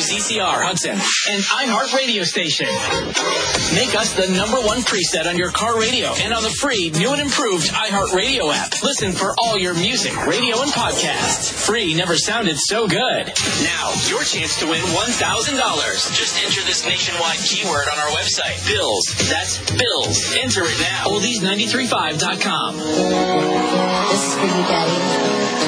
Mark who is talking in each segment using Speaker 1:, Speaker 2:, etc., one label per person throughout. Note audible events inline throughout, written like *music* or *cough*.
Speaker 1: WCZR Hudson, and iHeart radio station. Make us the number one preset on your car radio and on the free, new and improved iHeart radio app. Listen for all your music, radio, and podcasts. Free never sounded so good. Now, your chance to win $1,000. Just enter this nationwide keyword on our website. Bills. That's Bills. Enter it now. Oldies935.com.
Speaker 2: This is for you, Daddy.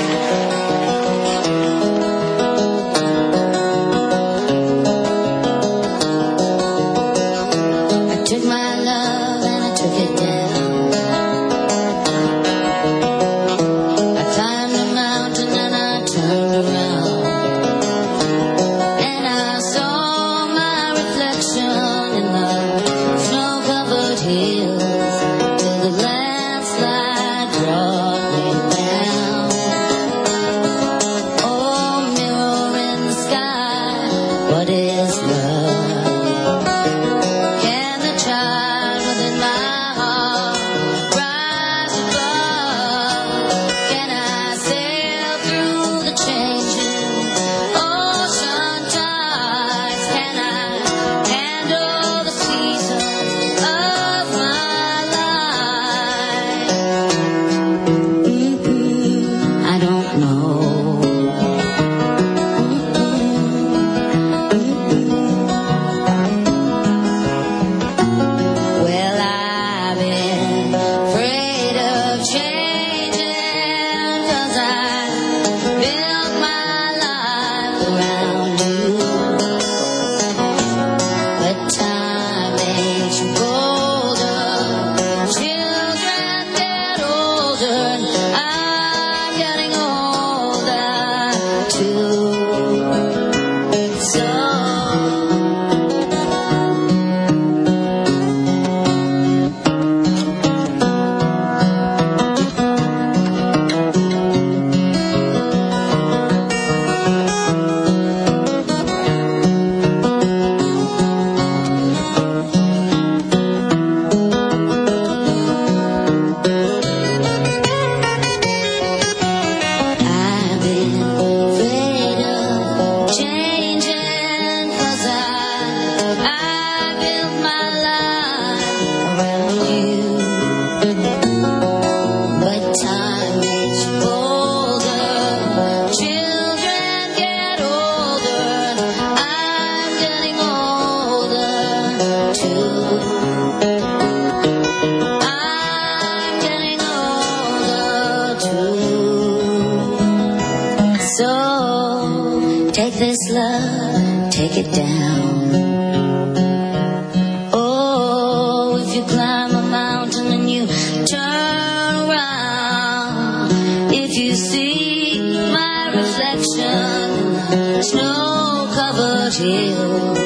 Speaker 2: Snow-covered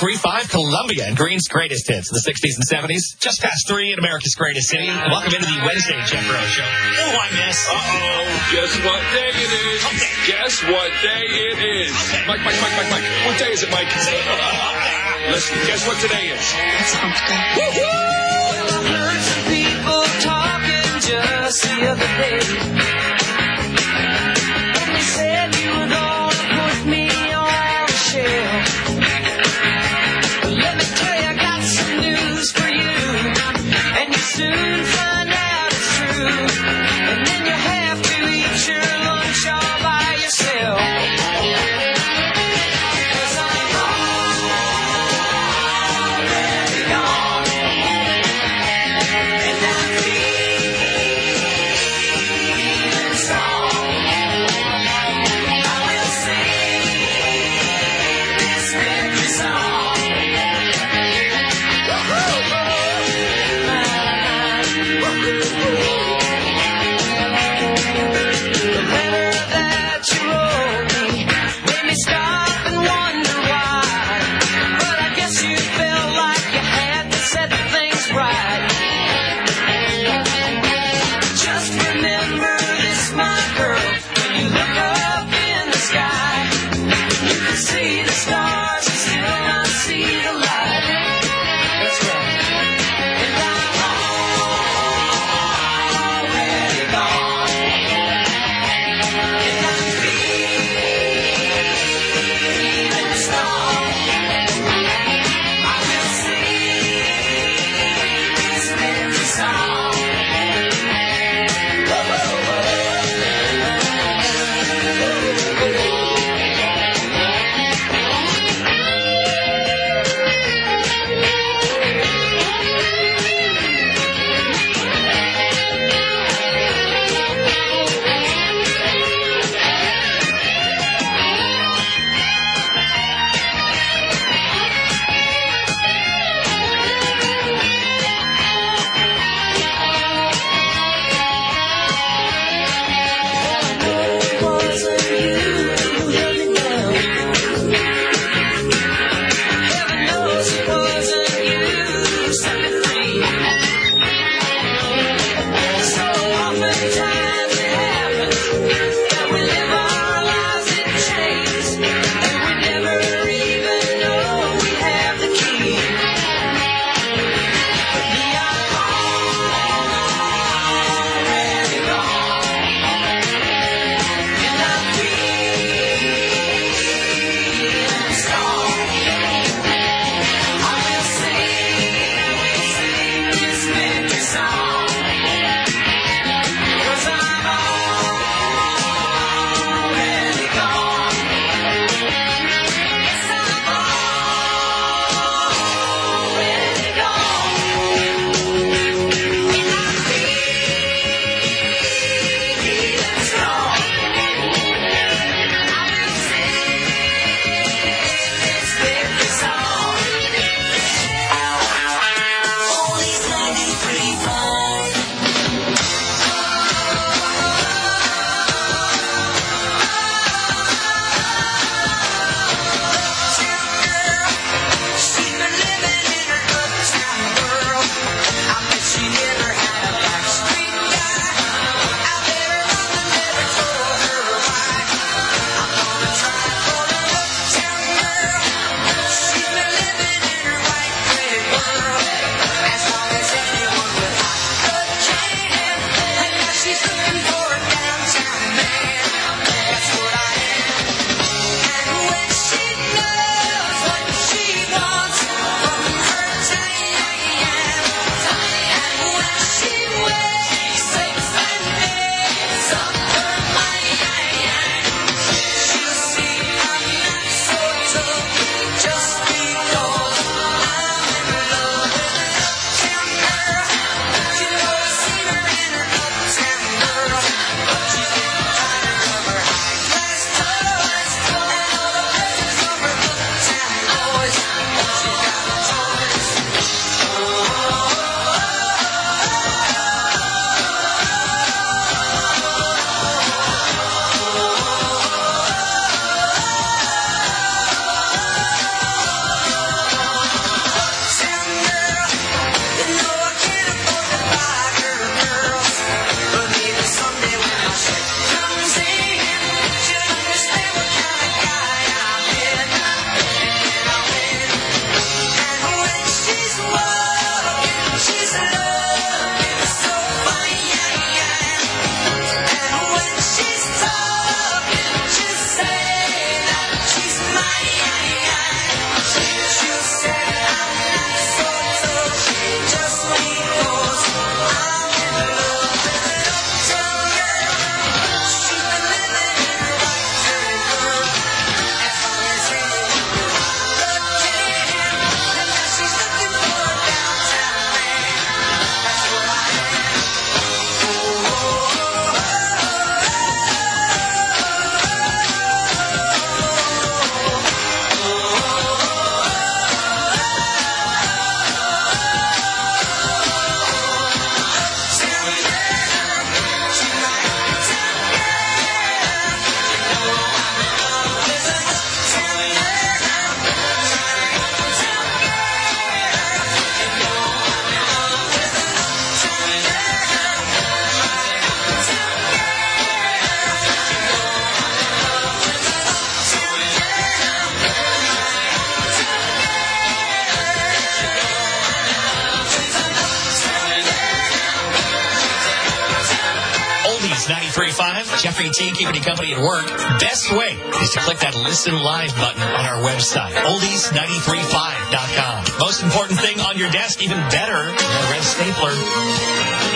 Speaker 3: 1035 Columbia and Greene's greatest hits in the 60s and 70s. Just past 3 in America's greatest city. Welcome into the Wednesday Jeff Rowe Show. Oh, I miss.
Speaker 4: Uh-oh. Guess what day it is? Okay. Guess what day it is? Okay. Mike, Mike, Mike, Mike, Mike. What day is it, Mike? Listen, guess what today is?
Speaker 2: It's hump
Speaker 5: Heard some people talking just the other day.
Speaker 6: Jeffrey T. keeping you company at work. Best way is to click that listen live button on our website, oldies935.com. Most important thing on your desk, even better, a red stapler.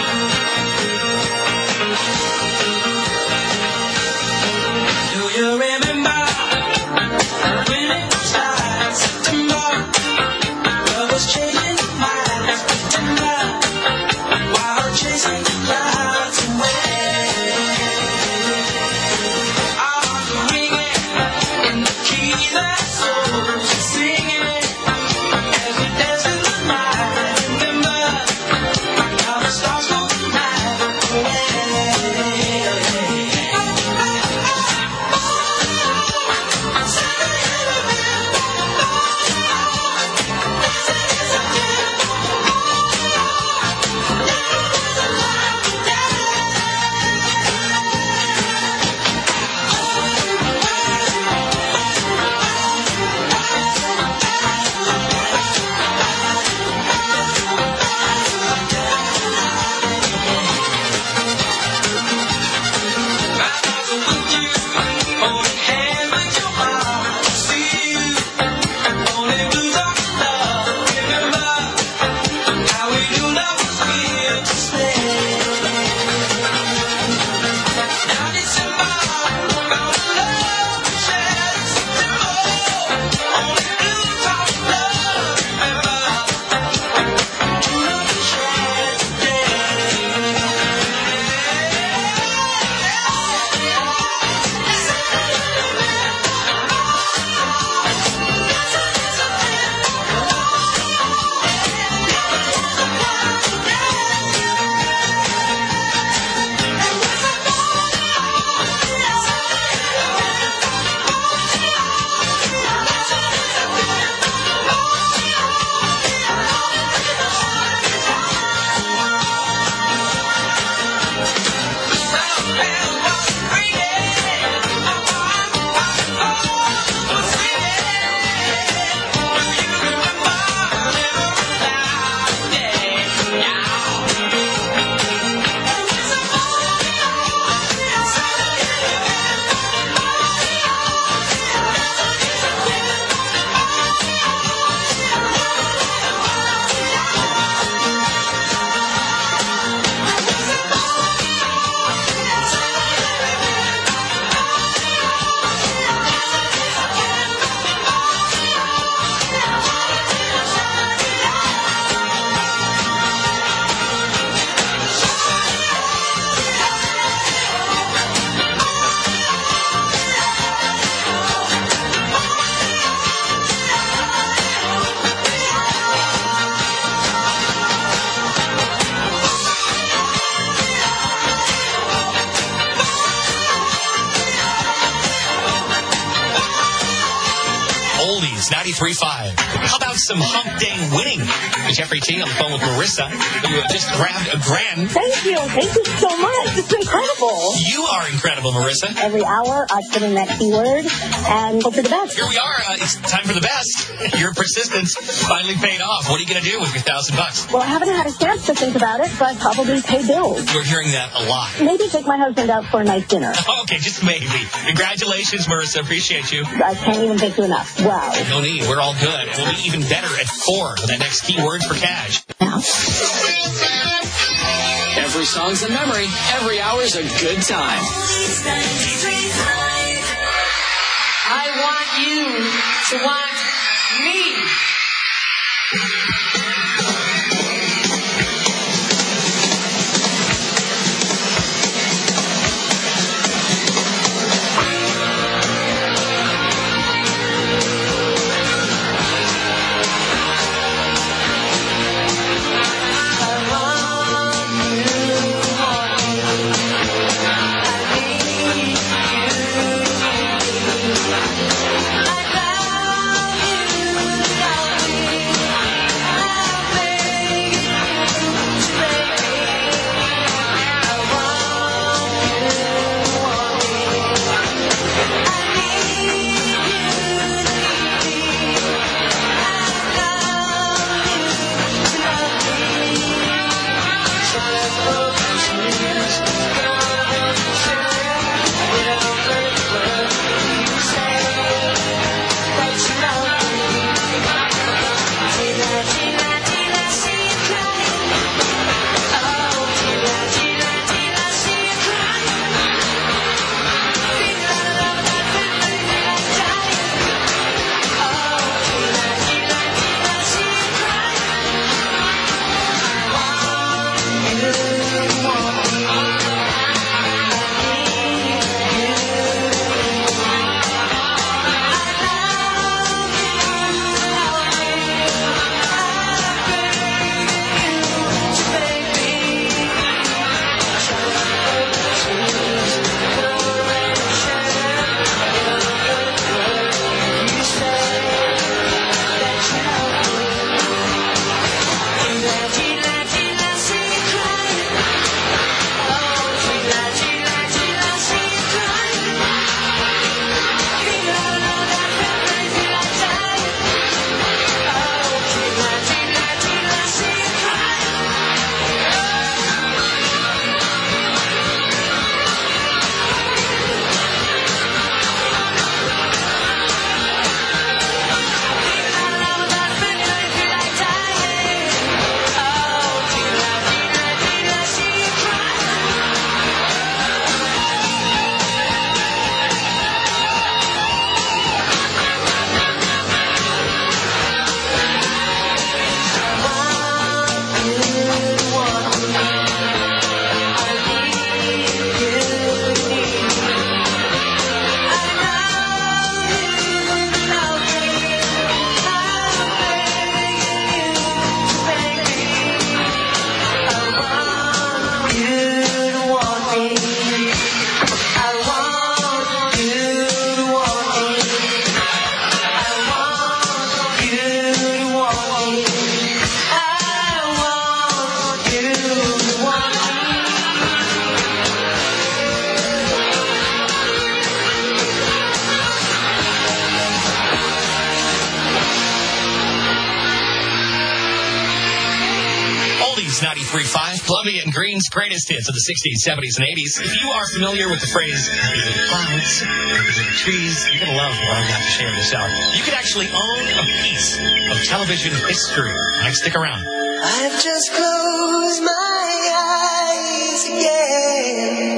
Speaker 6: Some hump day winning? Jeffrey T on the phone with Marissa. Have just grabbed a grand.
Speaker 7: Thank you. Thank you so much. It's incredible.
Speaker 6: You are incredible, Marissa.
Speaker 7: Every hour, I put in that keyword and hope for the best.
Speaker 6: Here we are. Uh, it's time for the best. Your persistence finally paid off. What are you going to do with your thousand bucks?
Speaker 7: Well, I haven't had a chance to think about it, but probably pay bills.
Speaker 6: We're hearing that a lot.
Speaker 7: Maybe take my husband out for a nice dinner. *laughs*
Speaker 6: Okay, just maybe. Congratulations, Marissa. Appreciate you.
Speaker 7: I can't even thank you enough. Wow.
Speaker 6: No need. We're all good. We'll be even better at four with that next keyword for cash.
Speaker 1: Every song's a memory. Every hour's a good time.
Speaker 5: I want you to want me.
Speaker 6: 93.5, Columbia and Greene's greatest hits of the 60s, 70s, and 80s. If you are familiar with the phrase "clouds, trees, you're going to love what I've got to share this out. You could actually own a piece of television history. Now stick around.
Speaker 5: I've just closed my eyes again.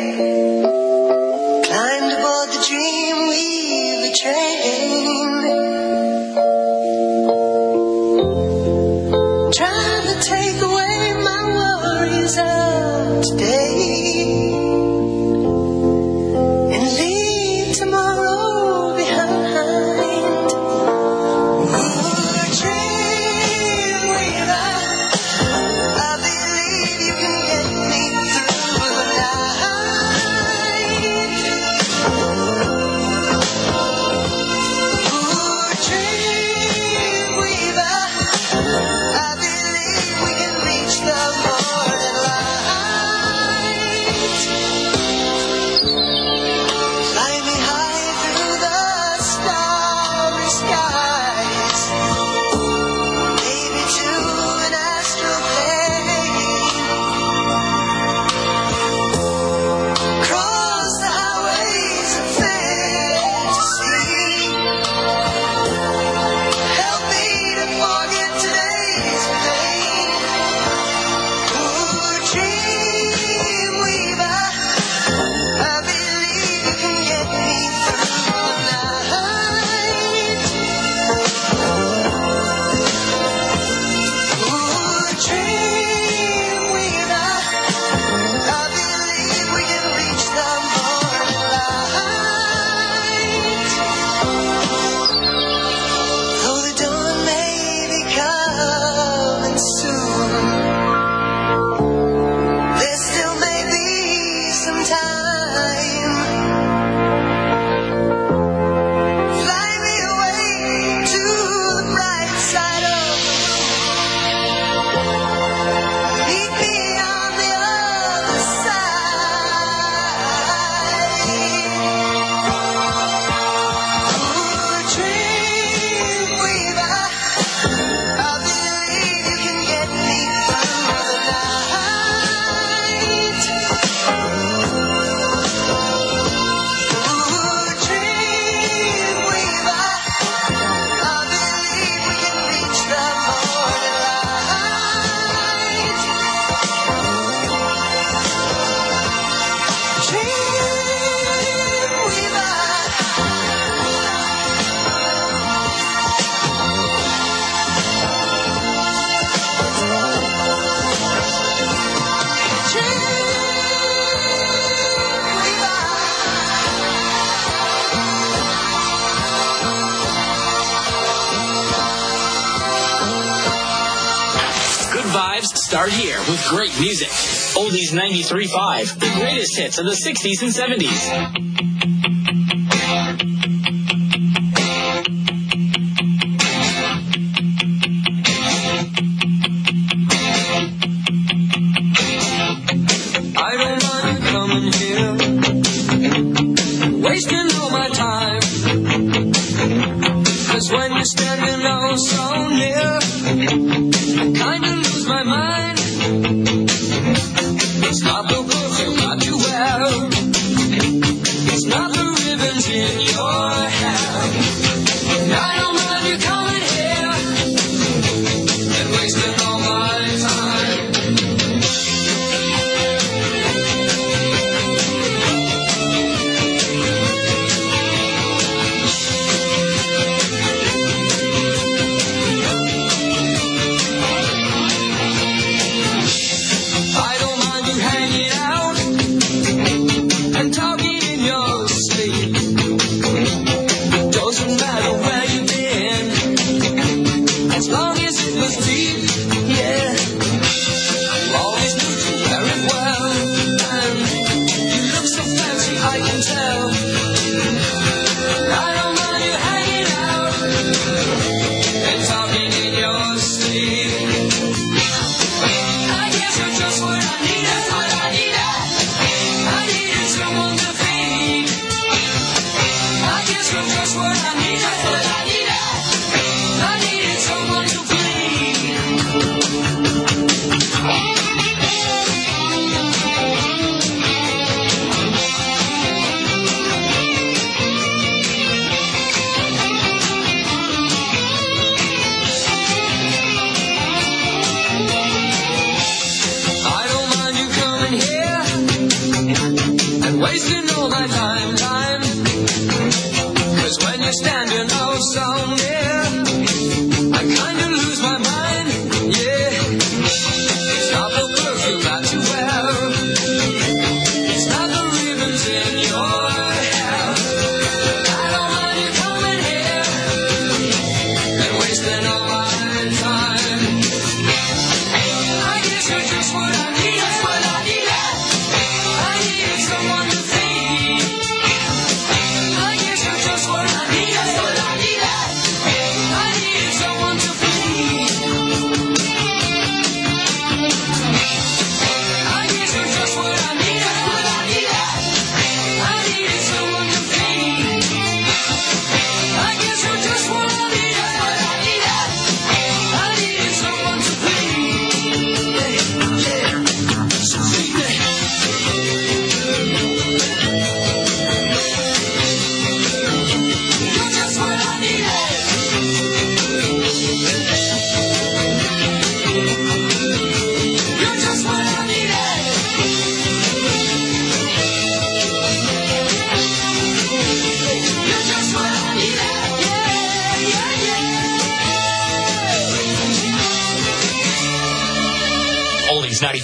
Speaker 8: music. Oldies 93.5, the greatest hits of the 60s and 70s.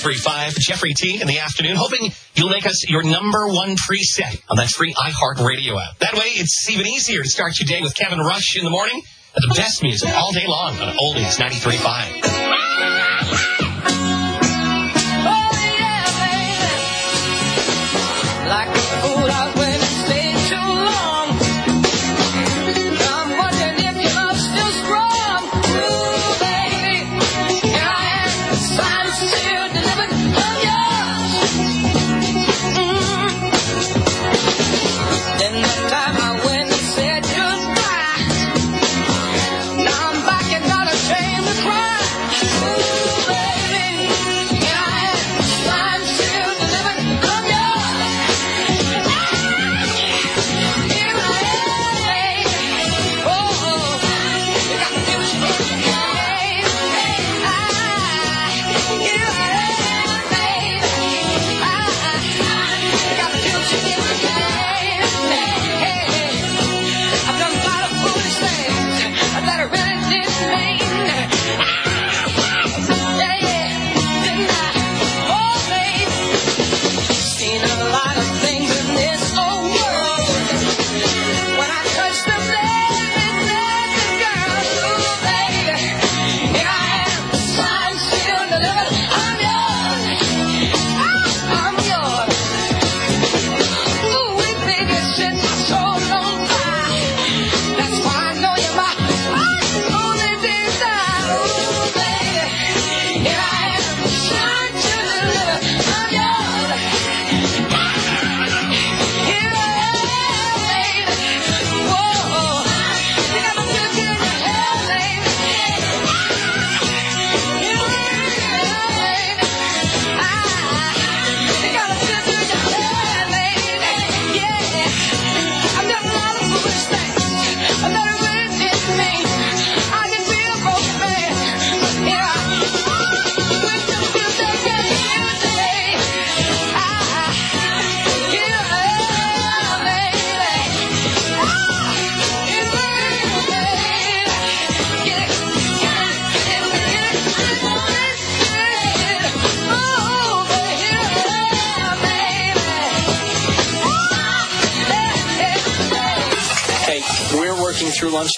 Speaker 8: 93.5 Jeffrey T in the afternoon, hoping you'll make us your number one preset on that free iHeartRadio app. That way, it's even easier to start your day with Kevin Rush in the morning and the best music all day long on Oldies 935.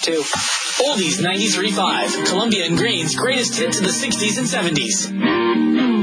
Speaker 1: to
Speaker 5: Oldies 93.5, Columbia and Greene's greatest hits of the 60s and 70s.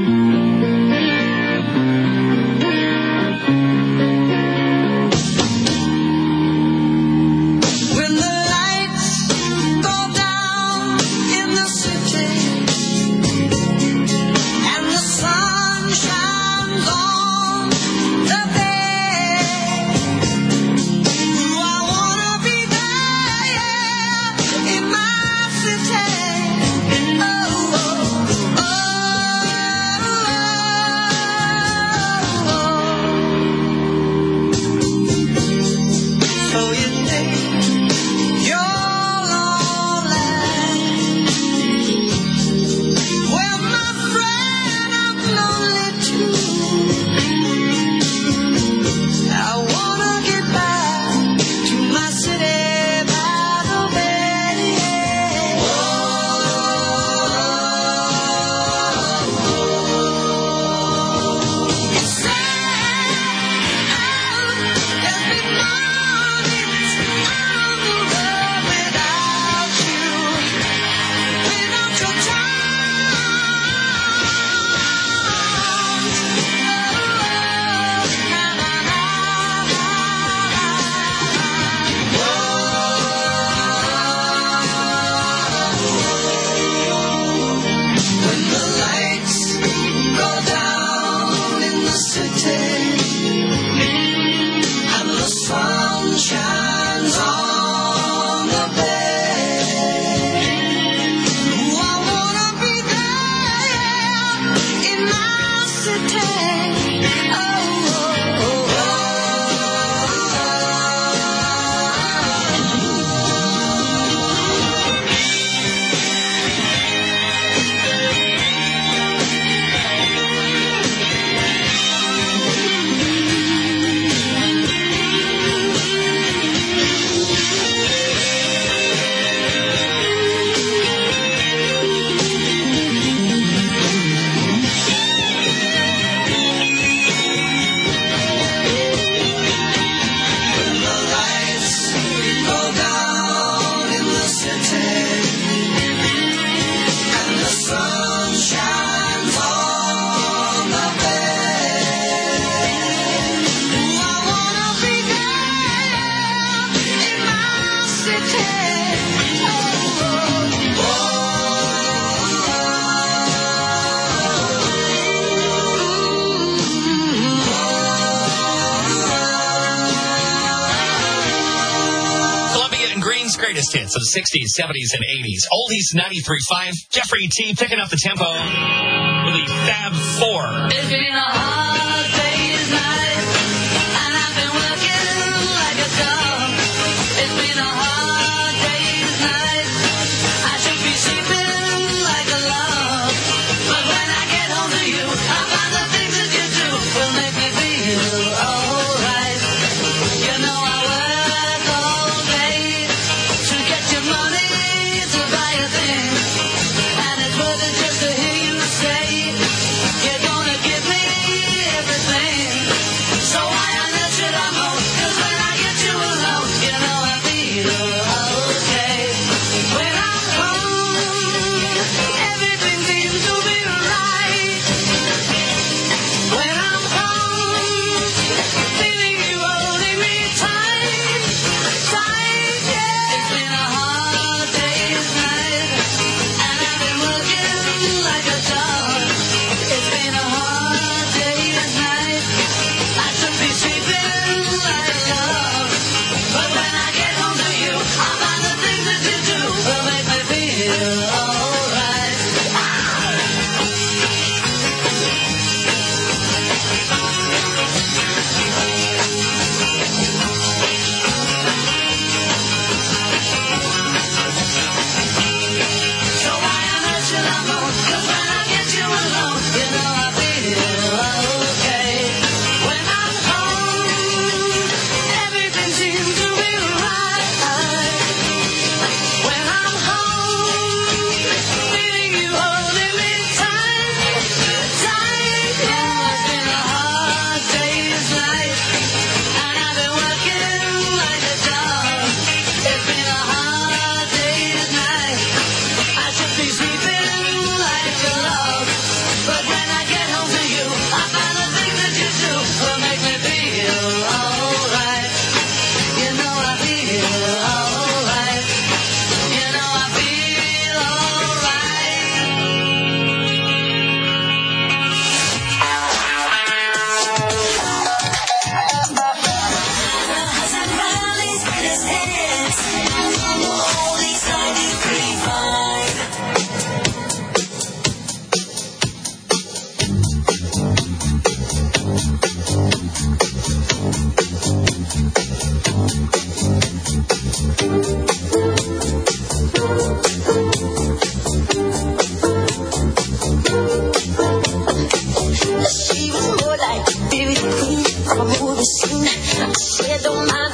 Speaker 3: 60s, 70s, and 80s. Oldies 93.5. Jeffery T picking up the tempo with the Fab Four.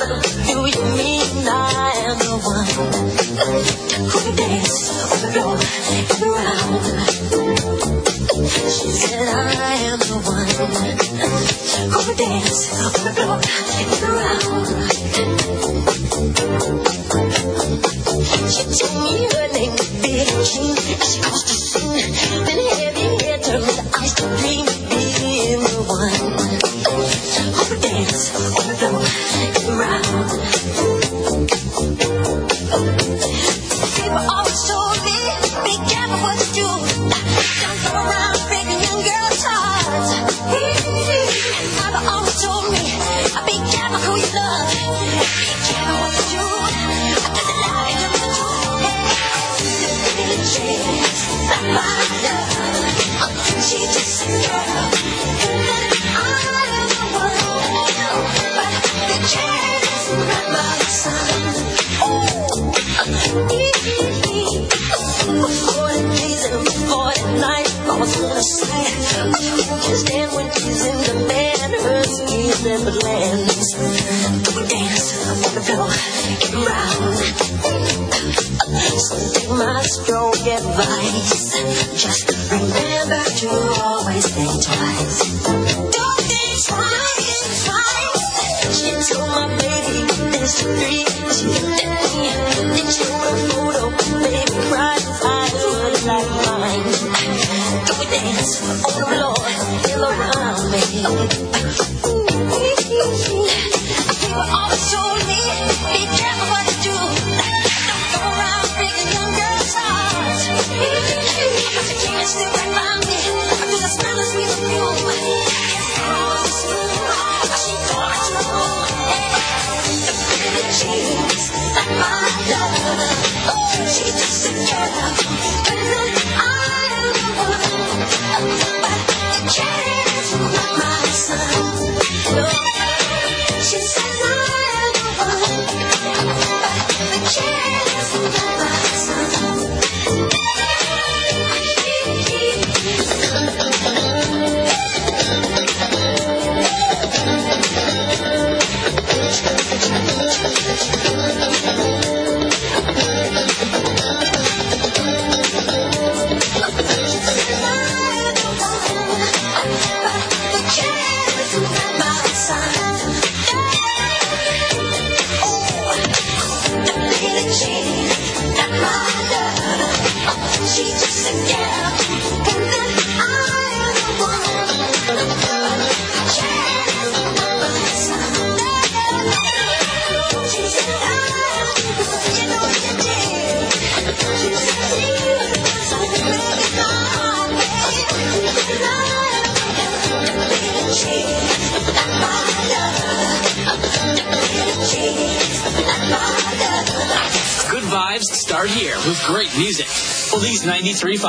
Speaker 2: Do you
Speaker 9: mean I am the one who can dance on the floor and around? She said I am the one who can dance on the floor and around. So take my strong advice. Just remember to always think twice. Don't think twice, twice. She told my baby mystery. She left me and showed a photo. Baby cried, eyes were like mine. Do we dance? Oh, on the floor, feel around me. She
Speaker 10: a
Speaker 11: girl. 353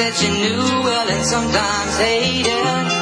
Speaker 11: that you knew well and sometimes hated.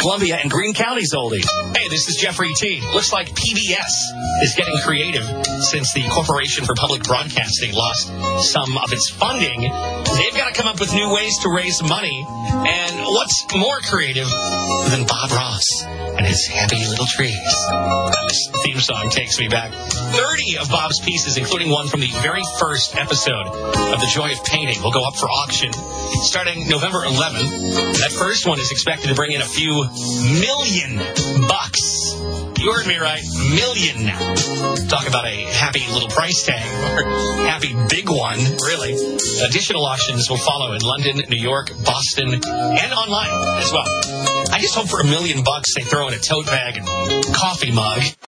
Speaker 6: Columbia and Greene County's oldies. Hey, this is Jeffery T. Looks like PBS is getting creative since the Corporation for Public Broadcasting lost some of its funding. They've got to come up with new ways to raise money. And what's more creative than Bob Ross? and his happy little trees. This theme song takes me back 30 of Bob's pieces, including one from the very first episode of The Joy of Painting, will go up for auction starting November 11th. That first one is expected to bring in a few million bucks. You heard me right. Million. Talk about a happy little price tag, or happy big one, really. Additional auctions will follow in London, New York, Boston, and online as well. I just hope for a million bucks they throw in a tote bag and coffee mug.